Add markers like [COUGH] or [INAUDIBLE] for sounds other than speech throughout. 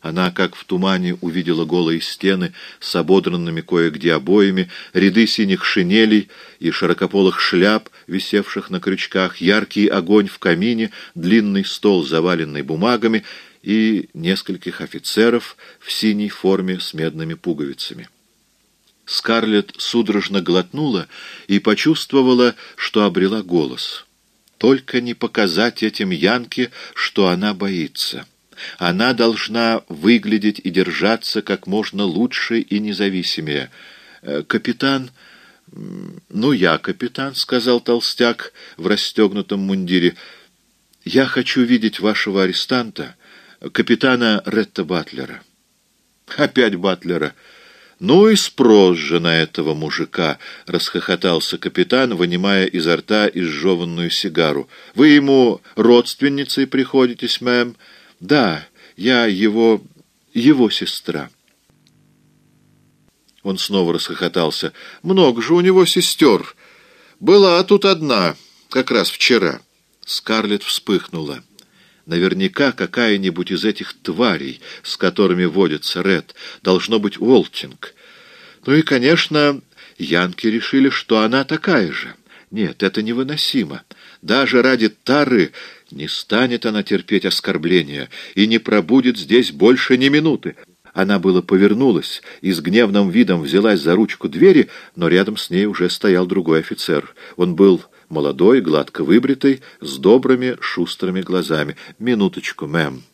Она, как в тумане, увидела голые стены с ободранными кое-где обоями, ряды синих шинелей и широкополых шляп, висевших на крючках, яркий огонь в камине, длинный стол, заваленный бумагами, и нескольких офицеров в синей форме с медными пуговицами. Скарлетт судорожно глотнула и почувствовала, что обрела голос. Только не показать этим Янке, что она боится. Она должна выглядеть и держаться как можно лучше и независимее. Э, «Капитан...» «Ну, я капитан», — сказал толстяк в расстегнутом мундире. «Я хочу видеть вашего арестанта, капитана Ретта Батлера». [LAUGHS] «Опять Батлера». «Ну и спрос же на этого мужика!» — расхохотался капитан, вынимая изо рта изжеванную сигару. «Вы ему родственницей приходитесь, мэм?» Да, я его... его сестра. Он снова расхохотался. Много же у него сестер. Была тут одна, как раз вчера. Скарлетт вспыхнула. Наверняка какая-нибудь из этих тварей, с которыми водится Ред, должно быть Уолтинг. Ну и, конечно, янки решили, что она такая же. Нет, это невыносимо. Даже ради Тары не станет она терпеть оскорбления и не пробудет здесь больше ни минуты. Она было повернулась и с гневным видом взялась за ручку двери, но рядом с ней уже стоял другой офицер. Он был молодой, гладко выбритый, с добрыми, шустрыми глазами. «Минуточку, мэм.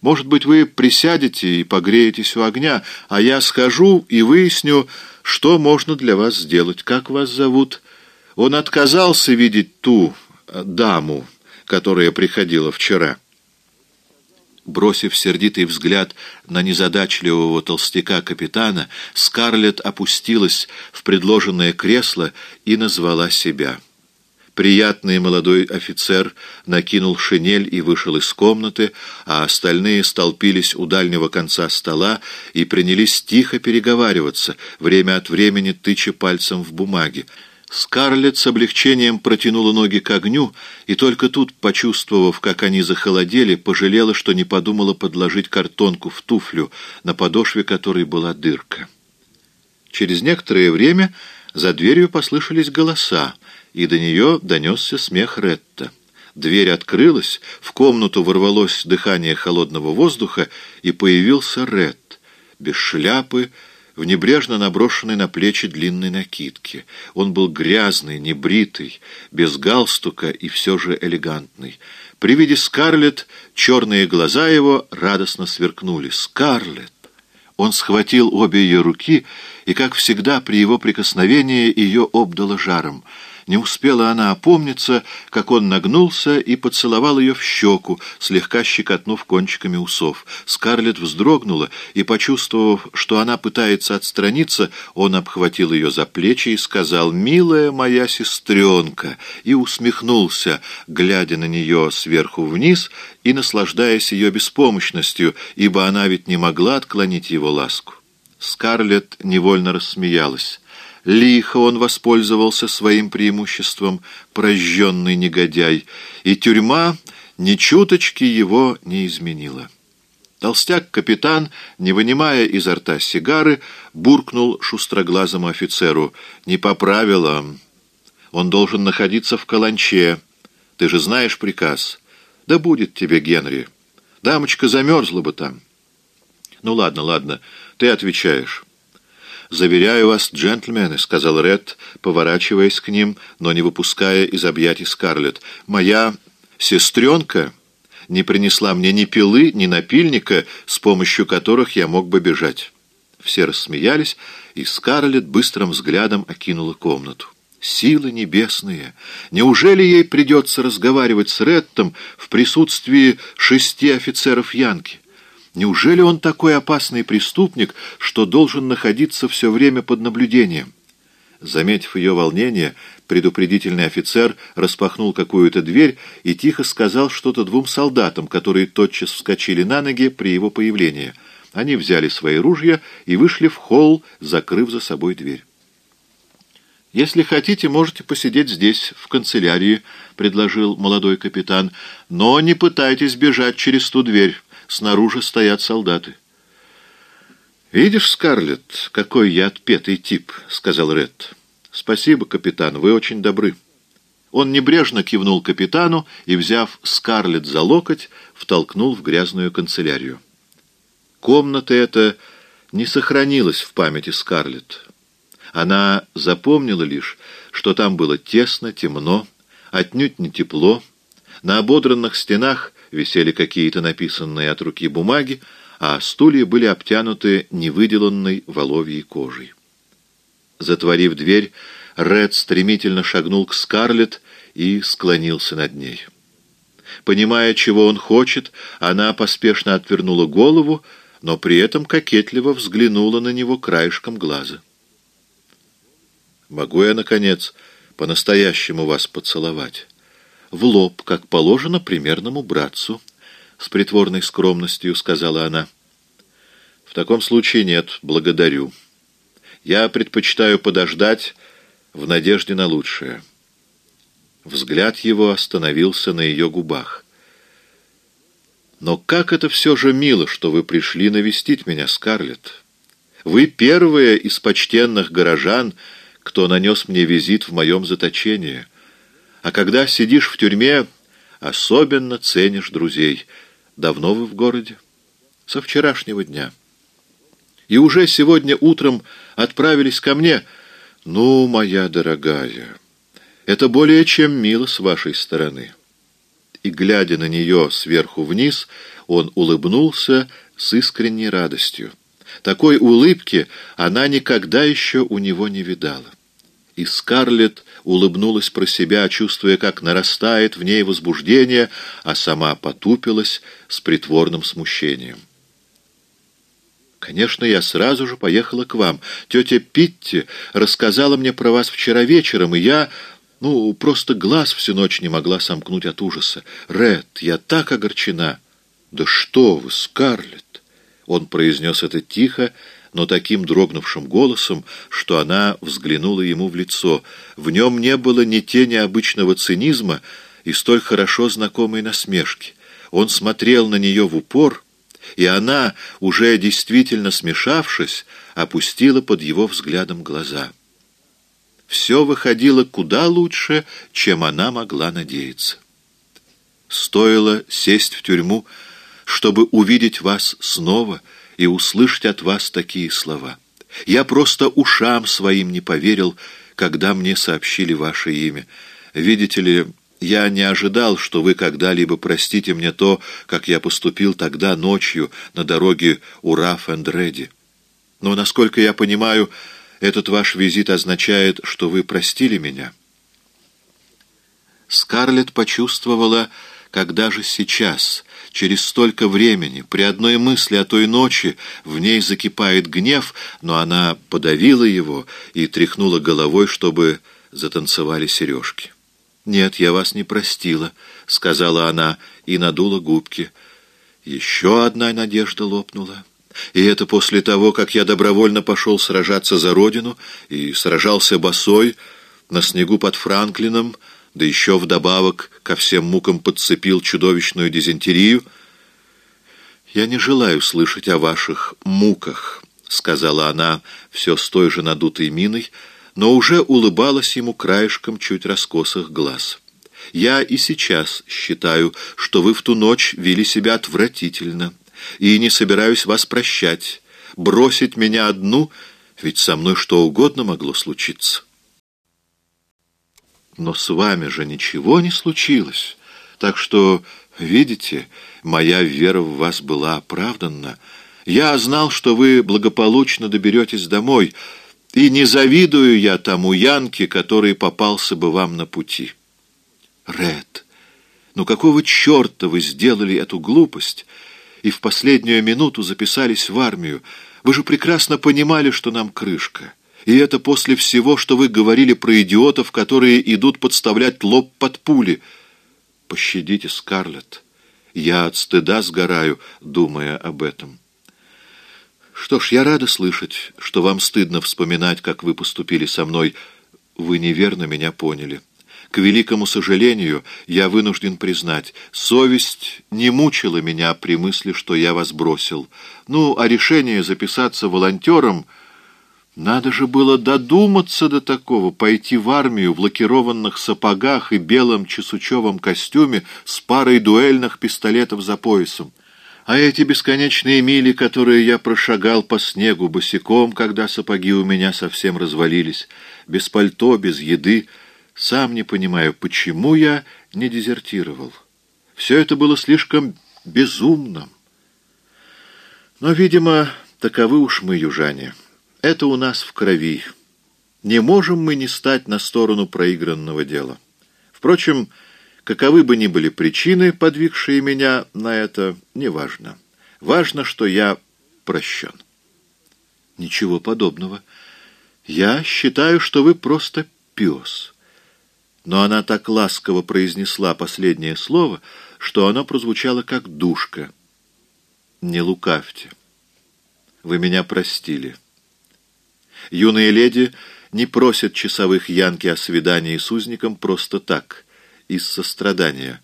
Может быть, вы присядете и погреетесь у огня, а я схожу и выясню, что можно для вас сделать. Как вас зовут?» Он отказался видеть ту э, даму, которая приходила вчера. Бросив сердитый взгляд на незадачливого толстяка-капитана, Скарлетт опустилась в предложенное кресло и назвала себя. Приятный молодой офицер накинул шинель и вышел из комнаты, а остальные столпились у дальнего конца стола и принялись тихо переговариваться, время от времени тыча пальцем в бумаге. Скарлетт с облегчением протянула ноги к огню, и только тут, почувствовав, как они захолодели, пожалела, что не подумала подложить картонку в туфлю, на подошве которой была дырка. Через некоторое время за дверью послышались голоса, и до нее донесся смех Ретта. Дверь открылась, в комнату ворвалось дыхание холодного воздуха, и появился Ред, без шляпы, в небрежно наброшенной на плечи длинной накидке. Он был грязный, небритый, без галстука и все же элегантный. При виде Скарлетт черные глаза его радостно сверкнули. «Скарлетт!» Он схватил обе ее руки, и, как всегда, при его прикосновении ее обдало жаром — не успела она опомниться, как он нагнулся и поцеловал ее в щеку, слегка щекотнув кончиками усов. Скарлетт вздрогнула, и, почувствовав, что она пытается отстраниться, он обхватил ее за плечи и сказал «Милая моя сестренка!» и усмехнулся, глядя на нее сверху вниз и наслаждаясь ее беспомощностью, ибо она ведь не могла отклонить его ласку. Скарлетт невольно рассмеялась. Лихо он воспользовался своим преимуществом, прожженный негодяй, и тюрьма ни чуточки его не изменила. Толстяк-капитан, не вынимая изо рта сигары, буркнул шустроглазому офицеру. «Не по правилам. Он должен находиться в каланче. Ты же знаешь приказ. Да будет тебе, Генри. Дамочка замерзла бы там». «Ну ладно, ладно, ты отвечаешь». «Заверяю вас, джентльмены», — сказал Ред, поворачиваясь к ним, но не выпуская из объятий Скарлетт. «Моя сестренка не принесла мне ни пилы, ни напильника, с помощью которых я мог бы бежать». Все рассмеялись, и Скарлетт быстрым взглядом окинула комнату. Силы небесные! Неужели ей придется разговаривать с Реттом в присутствии шести офицеров Янки? Неужели он такой опасный преступник, что должен находиться все время под наблюдением? Заметив ее волнение, предупредительный офицер распахнул какую-то дверь и тихо сказал что-то двум солдатам, которые тотчас вскочили на ноги при его появлении. Они взяли свои ружья и вышли в холл, закрыв за собой дверь. «Если хотите, можете посидеть здесь, в канцелярии», — предложил молодой капитан. «Но не пытайтесь бежать через ту дверь. Снаружи стоят солдаты. «Видишь, Скарлетт, какой я отпетый тип», — сказал Ред. «Спасибо, капитан, вы очень добры». Он небрежно кивнул капитану и, взяв Скарлетт за локоть, втолкнул в грязную канцелярию. Комната эта не сохранилась в памяти Скарлетт. Она запомнила лишь, что там было тесно, темно, отнюдь не тепло. На ободранных стенах висели какие-то написанные от руки бумаги, а стулья были обтянуты невыделанной воловьей кожей. Затворив дверь, Ред стремительно шагнул к Скарлетт и склонился над ней. Понимая, чего он хочет, она поспешно отвернула голову, но при этом кокетливо взглянула на него краешком глаза. «Могу я, наконец, по-настоящему вас поцеловать?» «В лоб, как положено примерному братцу», — с притворной скромностью сказала она. «В таком случае нет, благодарю. Я предпочитаю подождать в надежде на лучшее». Взгляд его остановился на ее губах. «Но как это все же мило, что вы пришли навестить меня, Скарлетт! Вы первая из почтенных горожан, кто нанес мне визит в моем заточении. А когда сидишь в тюрьме, особенно ценишь друзей. Давно вы в городе? Со вчерашнего дня. И уже сегодня утром отправились ко мне. Ну, моя дорогая, это более чем мило с вашей стороны. И, глядя на нее сверху вниз, он улыбнулся с искренней радостью. Такой улыбки она никогда еще у него не видала. И Скарлетт улыбнулась про себя, чувствуя, как нарастает в ней возбуждение, а сама потупилась с притворным смущением. «Конечно, я сразу же поехала к вам. Тетя Питти рассказала мне про вас вчера вечером, и я, ну, просто глаз всю ночь не могла сомкнуть от ужаса. Ред, я так огорчена!» «Да что вы, Скарлетт!» Он произнес это тихо, но таким дрогнувшим голосом, что она взглянула ему в лицо. В нем не было ни тени обычного цинизма и столь хорошо знакомой насмешки. Он смотрел на нее в упор, и она, уже действительно смешавшись, опустила под его взглядом глаза. Все выходило куда лучше, чем она могла надеяться. Стоило сесть в тюрьму, чтобы увидеть вас снова — и услышать от вас такие слова. Я просто ушам своим не поверил, когда мне сообщили ваше имя. Видите ли, я не ожидал, что вы когда-либо простите мне то, как я поступил тогда ночью на дороге Ураф-энд-Реди. Но, насколько я понимаю, этот ваш визит означает, что вы простили меня». Скарлетт почувствовала, как даже сейчас, через столько времени, при одной мысли о той ночи, в ней закипает гнев, но она подавила его и тряхнула головой, чтобы затанцевали сережки. «Нет, я вас не простила», — сказала она и надула губки. Еще одна надежда лопнула. И это после того, как я добровольно пошел сражаться за родину и сражался босой на снегу под Франклином, да еще вдобавок ко всем мукам подцепил чудовищную дизентерию. «Я не желаю слышать о ваших муках», — сказала она все с той же надутой миной, но уже улыбалась ему краешком чуть раскосых глаз. «Я и сейчас считаю, что вы в ту ночь вели себя отвратительно, и не собираюсь вас прощать. Бросить меня одну, ведь со мной что угодно могло случиться». Но с вами же ничего не случилось. Так что, видите, моя вера в вас была оправданна. Я знал, что вы благополучно доберетесь домой, и не завидую я тому Янке, который попался бы вам на пути. Ред, ну какого черта вы сделали эту глупость и в последнюю минуту записались в армию? Вы же прекрасно понимали, что нам крышка». И это после всего, что вы говорили про идиотов, которые идут подставлять лоб под пули. Пощадите, Скарлетт. Я от стыда сгораю, думая об этом. Что ж, я рада слышать, что вам стыдно вспоминать, как вы поступили со мной. Вы неверно меня поняли. К великому сожалению, я вынужден признать, совесть не мучила меня при мысли, что я вас бросил. Ну, а решение записаться волонтером... Надо же было додуматься до такого, пойти в армию в лакированных сапогах и белом чесучевом костюме с парой дуэльных пистолетов за поясом. А эти бесконечные мили, которые я прошагал по снегу босиком, когда сапоги у меня совсем развалились, без пальто, без еды, сам не понимаю, почему я не дезертировал. Все это было слишком безумным. Но, видимо, таковы уж мы, южане. Это у нас в крови. Не можем мы не стать на сторону проигранного дела. Впрочем, каковы бы ни были причины, подвигшие меня на это, неважно. Важно, что я прощен. Ничего подобного. Я считаю, что вы просто пес. Но она так ласково произнесла последнее слово, что оно прозвучало как душка. Не лукавьте. Вы меня простили. Юные леди не просят часовых янки о свидании с узником просто так, из сострадания,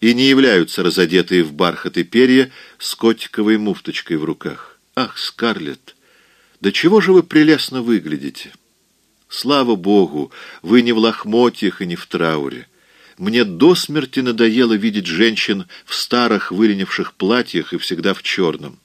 и не являются разодетые в бархат и перья с котиковой муфточкой в руках. Ах, Скарлетт, да чего же вы прелестно выглядите! Слава Богу, вы не в лохмотьях и не в трауре. Мне до смерти надоело видеть женщин в старых выленивших платьях и всегда в черном.